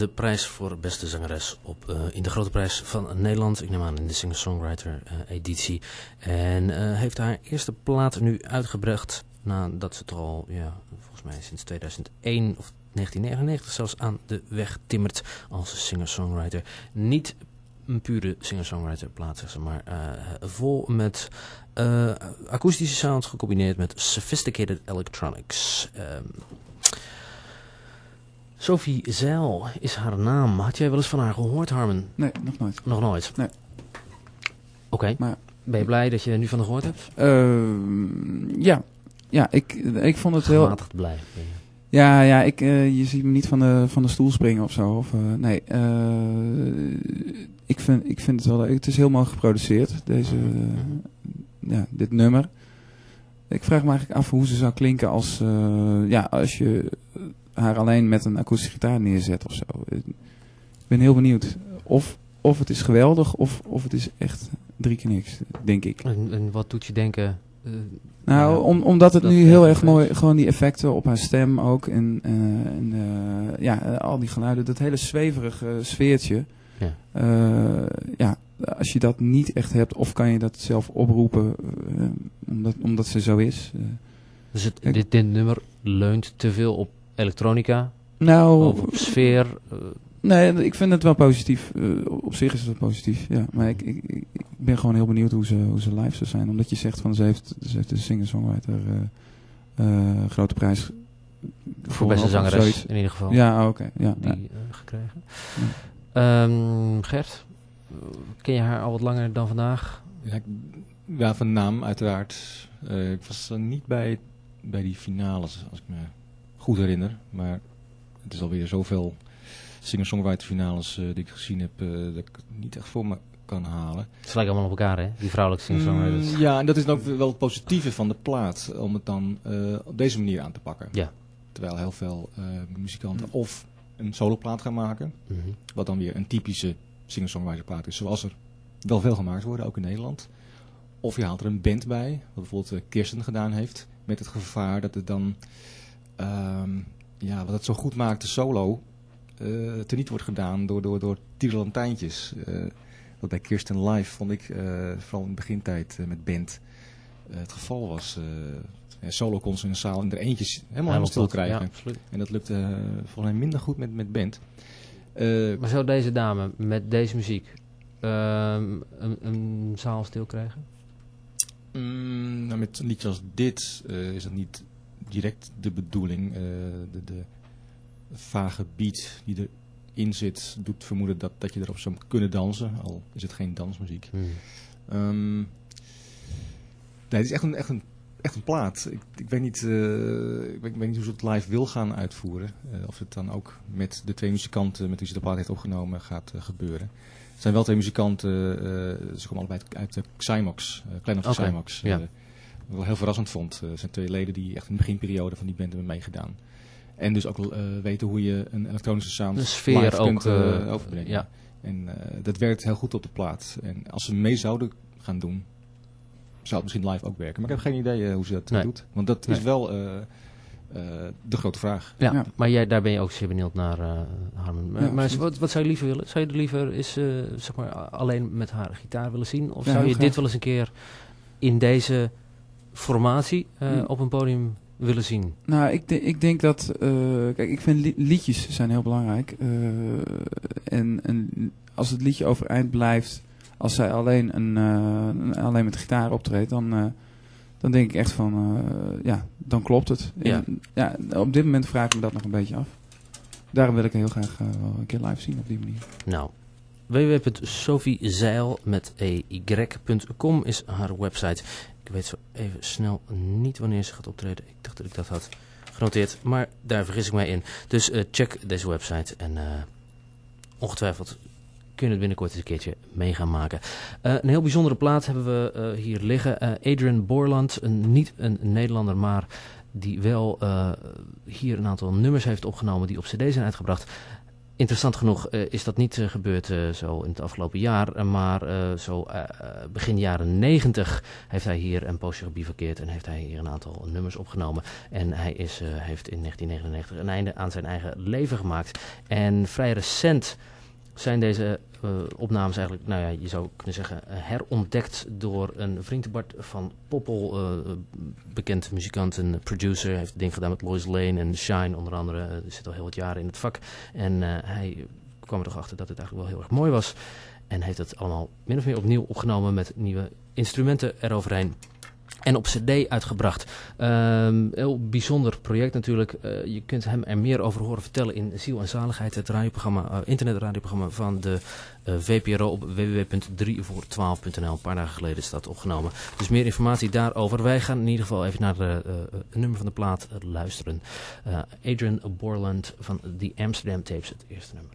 De prijs voor beste zangeres op, uh, in de grote prijs van Nederland. Ik neem aan in de singer-songwriter uh, editie. En uh, heeft haar eerste plaat nu uitgebracht nadat ze het al, ja, volgens mij sinds 2001 of 1999 zelfs aan de weg timmert als singer-songwriter. Niet een pure singer-songwriter plaat, zeg maar vol met akoestische sounds gecombineerd met sophisticated electronics. Sophie Zeil is haar naam. Had jij wel eens van haar gehoord, Harmon? Nee, nog nooit. Nog nooit? Nee. Oké. Okay. Ben je blij dat je nu van gehoord hebt? Uh, ja. Ja, ik, ik vond het heel... Gematigd blij. Ja, ja ik, uh, je ziet me niet van de, van de stoel springen of zo. Of, uh, nee, uh, ik, vind, ik vind het wel... Het is heel mooi geproduceerd, deze, ja, dit nummer. Ik vraag me eigenlijk af hoe ze zou klinken als, ja, als je haar alleen met een akoestische gitaar neerzet of zo. Ik ben heel benieuwd. Of, of het is geweldig of, of het is echt drie keer niks, denk ik. En, en wat doet je denken... Uh, nou, om, omdat het nu heel erg mooi, gewoon die effecten op haar stem ook. En, uh, en uh, ja, al die geluiden, dat hele zweverige sfeertje. Ja. ja, als je dat niet echt hebt, of kan je dat zelf oproepen, omdat, omdat ze zo is. dus het, dit, dit nummer leunt te veel op elektronica? Nou, of sfeer? Uh, nee, ik vind het wel positief. Uh, op zich is het wel positief, ja. Maar ik, ik, ik, ben gewoon heel benieuwd hoe ze, hoe ze live zou zijn. Omdat je zegt van ze heeft, ze heeft de singer-songwriter uh, grote prijs voor beste zangeres in ieder geval. Ja, oké. ja, die ja. gekregen. Ja. Um, Gert, ken je haar al wat langer dan vandaag? Ja, ik Ja, van naam uiteraard. Uh, ik was er niet bij, bij die finales, als ik me goed herinner. Maar het is alweer zoveel singer-songwriter finales uh, die ik gezien heb, uh, dat ik niet echt voor me kan halen. Het lijkt allemaal op elkaar, hè? Die vrouwelijke singer-songwriters. Mm, ja, en dat is ook wel het positieve van de plaat, om het dan op deze manier aan te pakken. Ja. Terwijl heel veel muzikanten mm. of een soloplaat gaan maken, mm -hmm. wat dan weer een typische singer-songwriter plaat is, zoals er wel veel gemaakt worden, ook in Nederland. Of je haalt er een band bij, wat bijvoorbeeld eh, Kirsten gedaan heeft, met het gevaar dat het dan, um, ja, wat het zo goed maakt, de solo, uh, teniet wordt gedaan door, door, door tierenlantijntjes. Uh, wat bij Kirsten Live vond ik, uh, vooral in de begintijd met band, het geval was. solo kon ze in een zaal in er eentjes helemaal, helemaal stil krijgen. Ja, en dat lukte volgens mij minder goed met, met band. maar zou deze dame met deze muziek een, een zaal stil krijgen? Mm, nou met een liedje als dit uh, is dat niet direct de bedoeling. Uh, de, de, vage beat die erin zit doet vermoeden dat, dat je erop zou kunnen dansen. Al is het geen dansmuziek. Hmm. Um, nee, het is echt een, echt een, echt een plaat. Ik, ik, weet niet, uh, ik, weet, ik, weet, niet hoe ze het live wil gaan uitvoeren. of het dan ook met de twee muzikanten met wie ze de plaat heeft opgenomen gaat gebeuren. Het zijn wel twee muzikanten, ze komen allebei uit de Xymox, uh, Klein okay. Xymox. Ja. Ik heel verrassend vond. Het zijn twee leden die echt in de beginperiode van die band hebben meegedaan. En dus ook weten hoe je een elektronische sound de sfeer live ook, kunt overbrengen. Ja. En dat werkt heel goed op de plaat. En als ze mee zouden gaan doen, zou het misschien live ook werken. Maar ik heb geen idee hoe ze dat nee. doet. Want dat nee. is wel uh, de grote vraag. Ja, ja, maar jij, daar ben je ook zeer benieuwd naar, uh, Harmen. Maar, Ja, maar absoluut. wat, wat zou je liever willen? Zou je er liever is, uh, zeg maar, alleen met haar gitaar willen zien? Of Ja, zou je dit wel eens een keer in deze formatie eh, Hmm. op een podium willen zien? Nou, ik, de- ik denk dat... eh, kijk, ik vind li- liedjes zijn heel belangrijk. Eh, en, en als het liedje overeind blijft... Als zij alleen, een, alleen met gitaar optreedt... Dan, dan denk ik echt van... ja, dan klopt het. Ja. En, ja, op dit moment vraag ik me dat nog een beetje af. Daarom wil ik heel graag wel een keer live zien op die manier. Nou, www.sophiezeil met ey.com is haar website. Ik weet zo even snel niet wanneer ze gaat optreden. Ik dacht dat ik dat had genoteerd, maar daar vergis ik mij in. Dus eh, check deze website en eh, ongetwijfeld kun je het binnenkort eens een keertje mee gaan maken. Eh, een heel bijzondere plaat hebben we hier liggen. Adrian Borland, een, niet een Nederlander, maar die wel hier een aantal nummers heeft opgenomen die op cd zijn uitgebracht. Interessant genoeg eh, is dat niet eh, gebeurd eh, zo in het afgelopen jaar, maar zo begin jaren negentig heeft hij hier een poosje gebivakkeerd en heeft hij hier een aantal nummers opgenomen. En hij is, heeft in 1999 een einde aan zijn eigen leven gemaakt. En vrij recent zijn deze eh, opnames eigenlijk, nou ja, je zou kunnen zeggen, eh, herontdekt door een vriend Bart van Poppel, eh, bekend muzikant en producer. Hij heeft dingen gedaan met Lois Lane en Shine onder andere. Hij zit al heel wat jaren in het vak. En hij kwam er toch achter dat het eigenlijk wel heel erg mooi was. En heeft het allemaal min of meer opnieuw opgenomen met nieuwe instrumenten eroverheen. En op cd uitgebracht. Ehm heel bijzonder project natuurlijk. Eh, je kunt hem er meer over horen vertellen in Ziel en Zaligheid. Het radioprogramma, eh, internetradioprogramma van de eh, VPRO op www.3voor12.nl. Een paar dagen geleden is dat opgenomen. Dus meer informatie daarover. Wij gaan in ieder geval even naar het nummer van de plaat luisteren. Adrian Borland van The Amsterdam Tapes, het eerste nummer.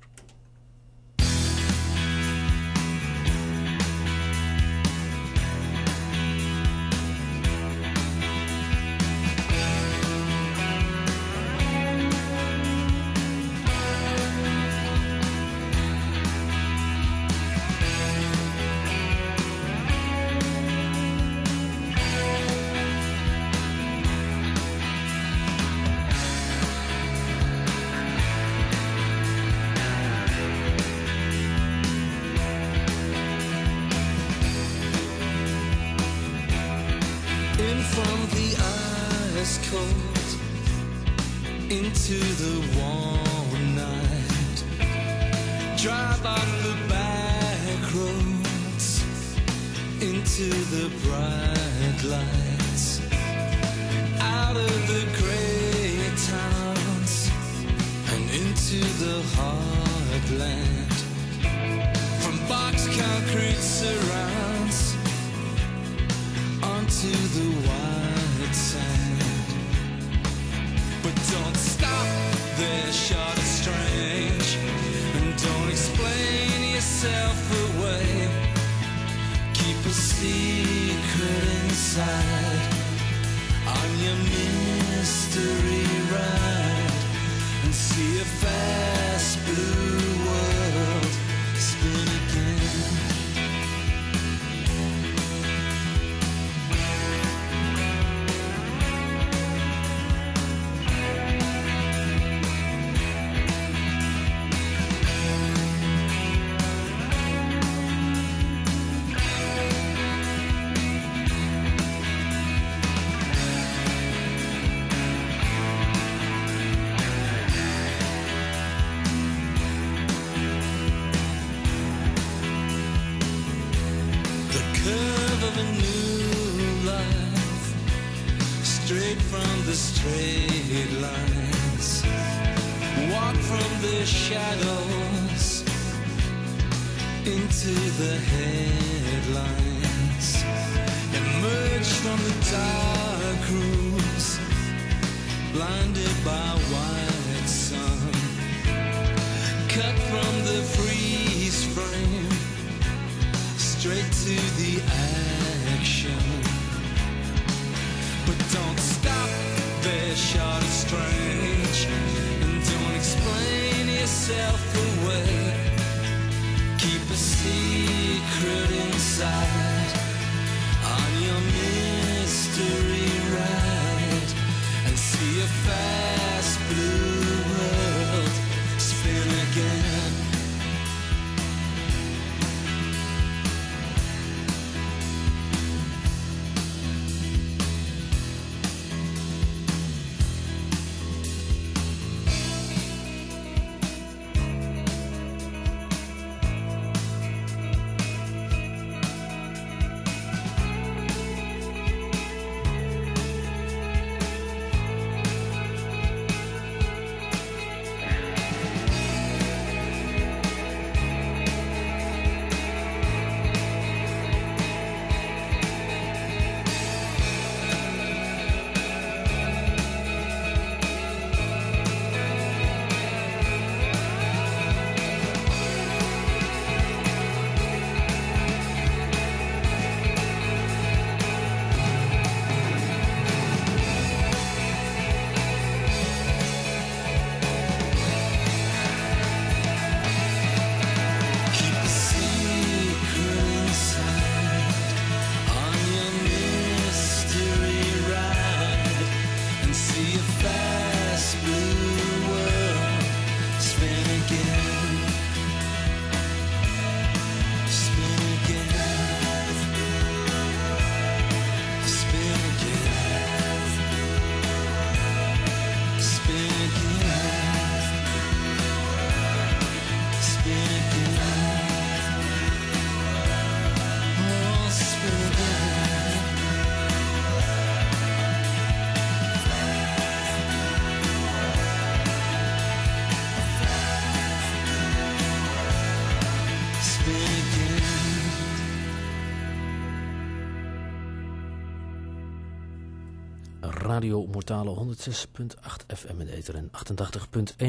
Radio Mortale 106.8 FM in ether en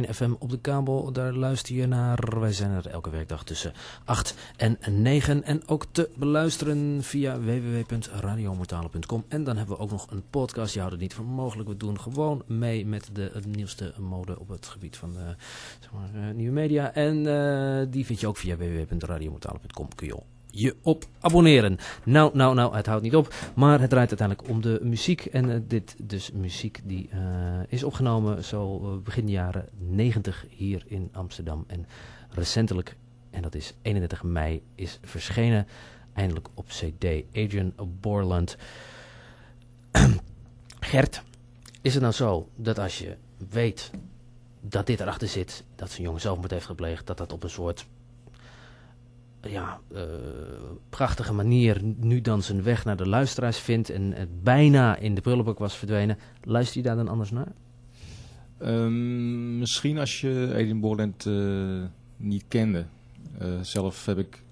88.1 FM op de kabel. Daar luister je naar. Wij zijn er elke werkdag tussen 8 en 9. En ook te beluisteren via www.radiomortale.com. En dan hebben we ook nog een podcast. Je houdt het niet voor mogelijk. We doen gewoon mee met de nieuwste mode op het gebied van de, zeg maar, eh, nieuwe media. En eh, die vind je ook via www.radiomortale.com. Kun je je op abonneren. Nou, nou, nou, het houdt niet op. Maar het draait uiteindelijk om de muziek. En eh, dit dus muziek die eh, is opgenomen zo eh, begin jaren 90 hier in Amsterdam. En recentelijk, en dat is 31 mei, is verschenen eindelijk op cd Adrian Borland. Gert, is het nou zo dat als je weet dat dit erachter zit, dat zijn jongen zelfmoord heeft gepleegd, dat dat op een soort ja, eh, prachtige manier nu dan zijn weg naar de luisteraars vindt en het bijna in de prullenbak was verdwenen. Luister je daar dan anders naar? Ehm, misschien als je Adrian Borland eh, niet kende. Eh, zelf heb ik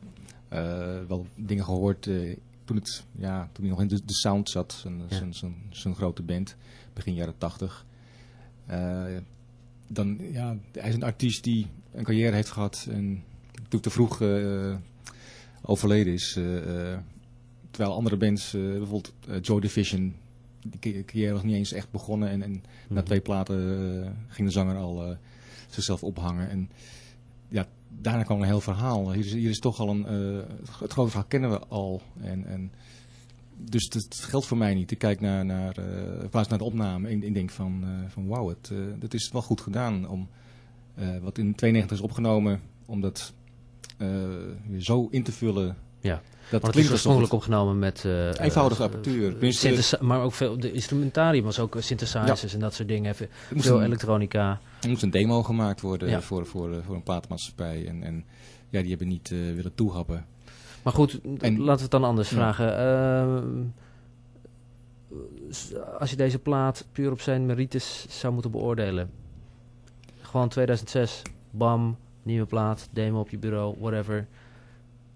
eh, wel dingen gehoord eh, toen, het, ja, toen hij nog in de, de sound zat, zijn, Ja. grote band, begin jaren tachtig. Eh, dan, ja, hij is een artiest die een carrière heeft gehad en te vroeg eh, overleden is. eh, eh, terwijl andere bands, bijvoorbeeld Joy Division, die ca- carrière was niet eens echt begonnen. En, en na Mhm. twee platen ging de zanger al zichzelf ophangen. En ja, daarna kwam een heel verhaal. Hier is, hier is toch al een, het grote verhaal kennen we al. En, en dus het, het geldt voor mij niet. Ik kijk naar, naar, naar de opname en denk van, eh, van wauw, het, het is wel goed gedaan. Om, wat in 92 is opgenomen, om dat weer zo in te vullen. Ja. Dat Want het is oorspronkelijk opgenomen met... eh, Eenvoudige eh, apparatuur. eh, maar ook veel, de instrumentarium was ook synthesizers en dat soort dingen. Even, veel een- elektronica. Er moest een demo gemaakt worden Ja. voor, voor, eh, voor een platenmaatschappij. En, en ja, die hebben niet eh, willen toehappen. Maar goed, En- laten we het dan anders Ja. vragen. Ehm, als je deze plaat puur op zijn merites zou moeten beoordelen. Gewoon 2006, bam, nieuwe plaat, demo op je bureau, whatever.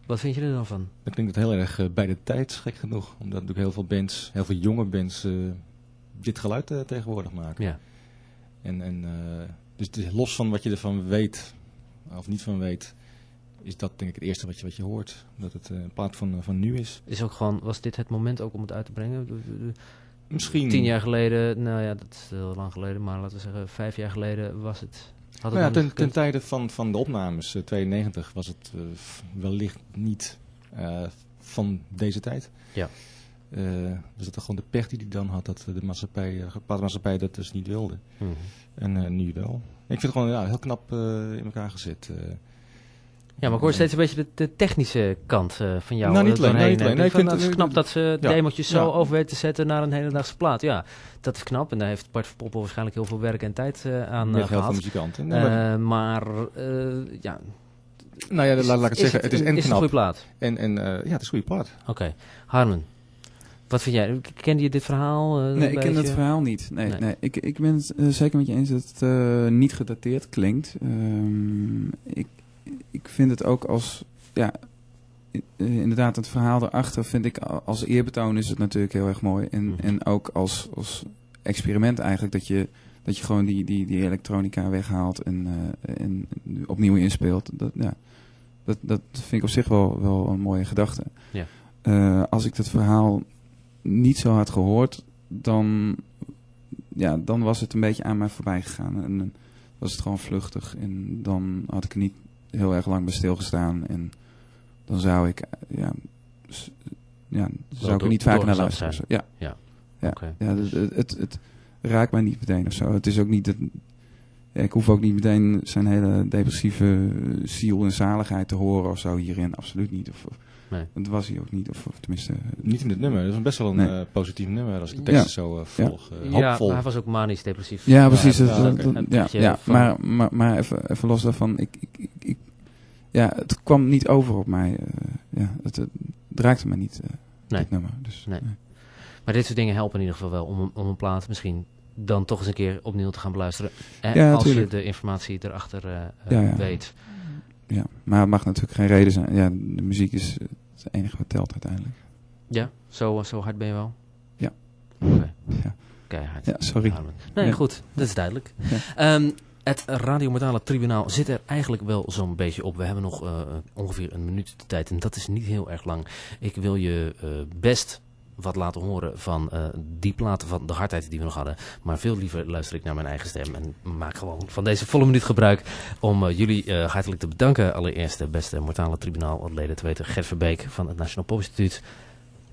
Wat vind je er dan van? Dat klinkt het heel erg eh, bij de tijd, gek genoeg. Omdat natuurlijk heel veel bands, heel veel jonge bands, eh, dit geluid eh, tegenwoordig maken. Ja, En, en, dus los van wat je ervan weet, of niet van weet, is dat denk ik het eerste wat je, wat je hoort. Dat het een plaat van, van nu is. is ook gewoon, was dit het moment ook om het uit te brengen? Misschien. Tien jaar geleden, nou ja, dat is heel lang geleden, maar laten we zeggen vijf jaar geleden was het. Nou ja, ten, tijde van, van de opnames, eh, 92, was het eh, wellicht niet eh, van deze tijd. Ja. Eh, dus dat gewoon de pech die hij dan had, dat de maatschappij, eh, de platenmaatschappij dat dus niet wilde. Mhm. En eh, nu wel. Ik vind het gewoon ja, heel knap eh, in elkaar gezet. Eh. Ja, maar ik hoor steeds een beetje de, de technische kant eh, van jou. Nou, niet eh, alleen, doorheen. niet alleen. Ik Nee, ik vind het knap dat ze ja. demotjes zo Ja. over weten te zetten naar een hedendaagse plaat. Ja, dat is knap. En daar heeft Bart Verpoppel waarschijnlijk heel veel werk en tijd eh, aan met eh, heel veel gehad. muzikanten. Nee, maar- Eh, maar eh, ja, nou ja, laat, laat ik het zeggen. Het is, een- en is het een goede knap. plaat. En, en eh, ja, het is een goede plaat. Oké, Harmen. Wat vind jij? Kende je dit verhaal? eh, Nee, ik ken het verhaal niet. Nee, Nee. nee. Ik, ik ben het eh, zeker met je eens dat het eh, niet gedateerd klinkt. Ehm, ik, ik vind het ook als... Ja, eh, inderdaad, het verhaal erachter vind ik als eerbetoon is het natuurlijk heel erg mooi. En, Mhm. en ook als, als experiment eigenlijk dat je, dat je gewoon die, die, die elektronica weghaalt en, eh, en opnieuw inspeelt. Dat, ja, dat, dat vind ik op zich wel, wel een mooie gedachte. Ja. Eh, als ik het verhaal niet zo had gehoord, dan, ja, dan was het een beetje aan mij voorbij gegaan. En was het gewoon vluchtig. En dan had ik er niet heel erg lang bij stilgestaan. En dan zou ik, eh, ja, ja zou ik er niet vaker naar luisteren. Ja, Ja, ja. ja het, het, het, raakt mij niet meteen of zo. Het is ook niet... Ja, ik hoef ook niet meteen zijn hele depressieve eh, ziel en zaligheid te horen of zo hierin. Absoluut niet. Of, of- Nee. Dat was hij ook niet. Of, of tenminste... Niet in dit nummer. Dat is best wel een Nee. eh, positief nummer als ik de teksten Ja. zo eh, volg. Eh, ja, hoopvol. maar hij was ook manisch depressief. Ja, precies. Ja, dat- ja, dat- dat- ja, ja, maar, maar, maar even, even los daarvan. Ik, ik, ik, ik- ja, het kwam niet over op mij. eh, ja, het, het raakte me niet, eh Nee. dit nummer. Dus, Nee. Maar dit soort dingen helpen in ieder geval wel om, een- om een plaat misschien dan toch eens een keer opnieuw te gaan beluisteren. En Ja, als je de informatie erachter eh, eh, Ja, ja. weet. Ja, maar het mag natuurlijk geen reden zijn. Ja, de muziek is het enige wat telt uiteindelijk. Ja, zo, zo hard ben je wel? Ja. Oké. Ja. Keihard. Ja, sorry. Nee, Ja. goed. Dat is duidelijk. Ja. Ehm, het Radiomodale Tribunaal zit er eigenlijk wel zo'n beetje op. We hebben nog eh, ongeveer een minuut de tijd en dat is niet heel erg lang. Ik wil je best wat laten horen van eh, die platen van de hardheid die we nog hadden. Maar veel liever luister ik naar mijn eigen stem en maak gewoon van deze volle minuut gebruik om eh, jullie eh, hartelijk te bedanken. Allereerst de beste Mortale Tribunaal leden te weten. Gert Verbeek van het Nationaal Pop Instituut.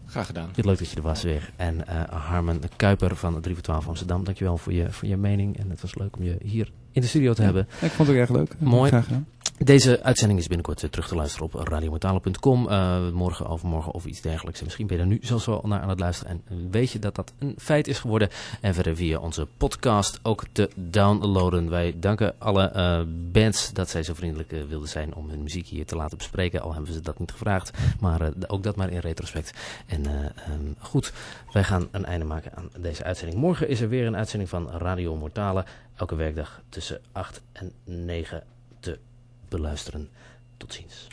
Graag gedaan. Het leuk dat je er was weer. En Harmen Kuiper van 3 voor 12 Amsterdam. Dankjewel voor je, voor je mening. En het was leuk om je hier in de studio te Ja. hebben. Ik vond het ook erg leuk. Mooi. Graag gedaan. Deze uitzending is binnenkort eh, terug te luisteren op radiomortale.com. Eh, morgen, overmorgen of iets dergelijks. En misschien ben je er nu zelfs wel naar aan het luisteren. En weet je dat dat een feit is geworden. En verder via onze podcast ook te downloaden. Wij danken alle eh, bands dat zij zo vriendelijk wilden zijn om hun muziek hier te laten bespreken. Al hebben ze dat niet gevraagd. Maar ook dat maar in retrospect. En eh, ehm, goed, wij gaan een einde maken aan deze uitzending. Morgen is er weer een uitzending van Radio Mortale. Elke werkdag tussen 8 en 9 te beluisteren. Tot ziens.